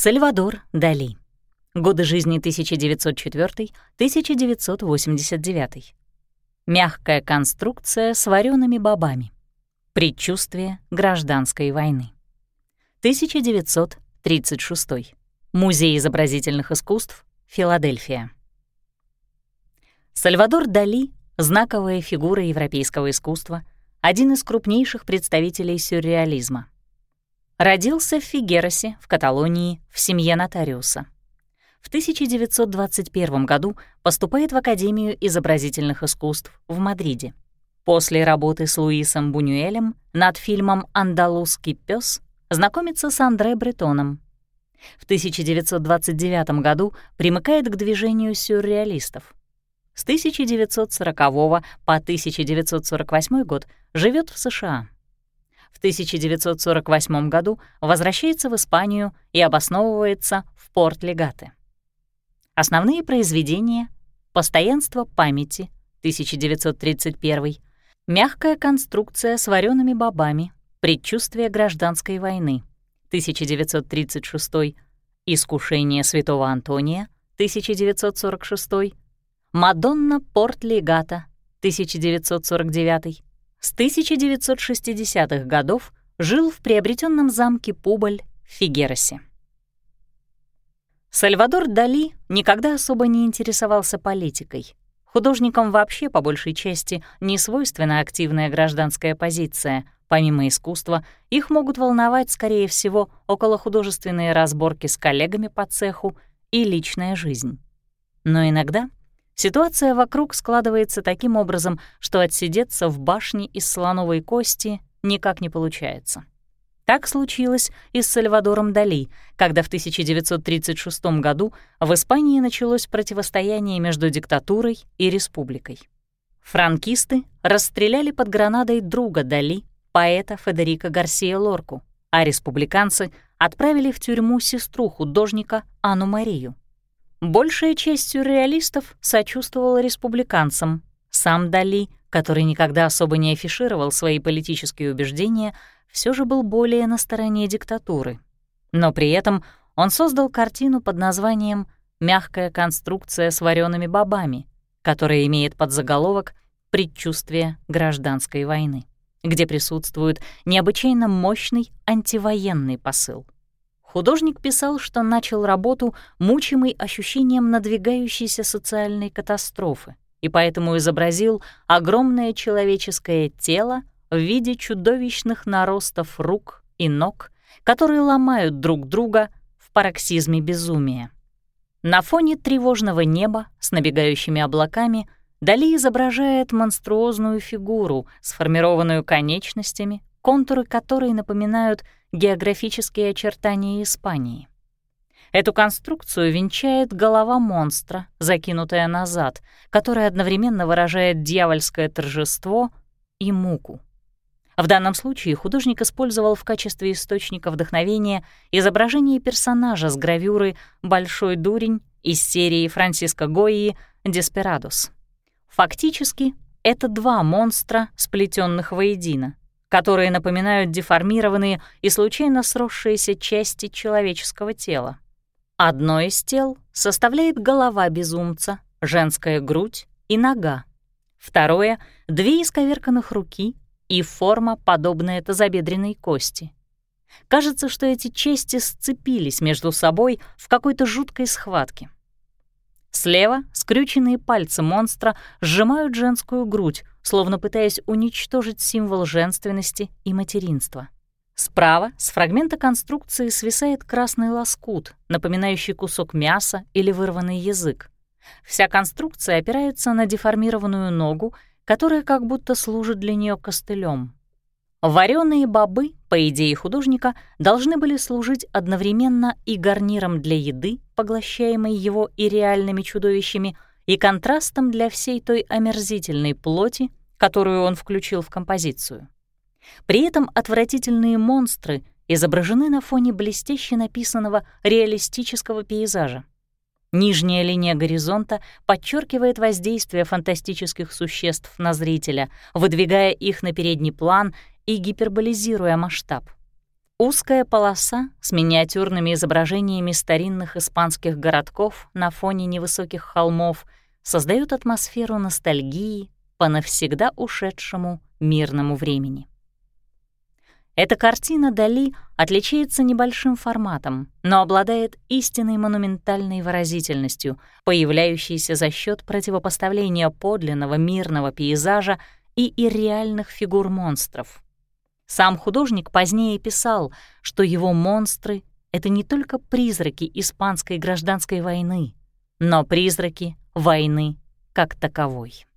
Сальвадор Дали. Годы жизни 1904-1989. Мягкая конструкция с вареными бобами. Предчувствие гражданской войны. 1936. Музей изобразительных искусств, Филадельфия. Сальвадор Дали — знаковая фигура европейского искусства, один из крупнейших представителей сюрреализма. Родился в Фигеросе, в Каталонии, в семье нотариуса. В 1921 году поступает в Академию изобразительных искусств в Мадриде. После работы с Луисом Бунюэлем над фильмом «Андалузский пес знакомится с Андре Бретоном. В 1929 году примыкает к движению сюрреалистов. С 1940 по 1948 год живет в США. В 1948 году возвращается в Испанию и обосновывается в Порт-Легате. Основные произведения «Постоянство памяти» 1931, «Мягкая конструкция с вареными бобами. Предчувствие гражданской войны» 1936, «Искушение святого Антония» 1946, «Мадонна Порт-Легата» 1949, с 1960-х годов жил в приобретенном замке Публь в Фигеросе. Сальвадор Дали никогда особо не интересовался политикой. Художникам вообще, по большей части, не свойственна активная гражданская позиция. Помимо искусства, их могут волновать, скорее всего, околохудожественные разборки с коллегами по цеху и личная жизнь. Но иногда Ситуация вокруг складывается таким образом, что отсидеться в башне из слоновой кости никак не получается. Так случилось и с Сальвадором Дали, когда в 1936 году в Испании началось противостояние между диктатурой и республикой. Франкисты расстреляли под гранадой друга Дали, поэта Федерико Гарсия Лорку, а республиканцы отправили в тюрьму сестру художника Анну Марию. Большая часть сюрреалистов сочувствовала республиканцам. Сам Дали, который никогда особо не афишировал свои политические убеждения, все же был более на стороне диктатуры. Но при этом он создал картину под названием «Мягкая конструкция с вареными бобами», которая имеет подзаголовок «Предчувствие гражданской войны», где присутствует необычайно мощный антивоенный посыл. Художник писал, что начал работу, мучимый ощущением надвигающейся социальной катастрофы, и поэтому изобразил огромное человеческое тело в виде чудовищных наростов рук и ног, которые ломают друг друга в пароксизме безумия. На фоне тревожного неба с набегающими облаками Дали изображает монструозную фигуру, сформированную конечностями, контуры которой напоминают географические очертания Испании. Эту конструкцию венчает голова монстра, закинутая назад, которая одновременно выражает дьявольское торжество и муку. В данном случае художник использовал в качестве источника вдохновения изображение персонажа с гравюры «Большой дурень» из серии Франциско Гойи «Деспирадос». Фактически, это два монстра, сплетенных воедино, которые напоминают деформированные и случайно сросшиеся части человеческого тела. Одно из тел составляет голова безумца, женская грудь и нога. Второе — две исковерканных руки и форма, подобная тазобедренной кости. Кажется, что эти части сцепились между собой в какой-то жуткой схватке. Слева скрюченные пальцы монстра сжимают женскую грудь, словно пытаясь уничтожить символ женственности и материнства. Справа с фрагмента конструкции свисает красный лоскут, напоминающий кусок мяса или вырванный язык. Вся конструкция опирается на деформированную ногу, которая как будто служит для нее костылем. Вареные бобы, по идее художника, должны были служить одновременно и гарниром для еды, поглощаемой его и реальными чудовищами, и контрастом для всей той омерзительной плоти, которую он включил в композицию. При этом отвратительные монстры изображены на фоне блестяще написанного реалистического пейзажа. Нижняя линия горизонта подчеркивает воздействие фантастических существ на зрителя, выдвигая их на передний план и гиперболизируя масштаб. Узкая полоса с миниатюрными изображениями старинных испанских городков на фоне невысоких холмов создает атмосферу ностальгии по навсегда ушедшему мирному времени. Эта картина Дали отличается небольшим форматом, но обладает истинной монументальной выразительностью, появляющейся за счет противопоставления подлинного мирного пейзажа и ирреальных фигур монстров. Сам художник позднее писал, что его монстры — это не только призраки испанской гражданской войны, но призраки войны как таковой.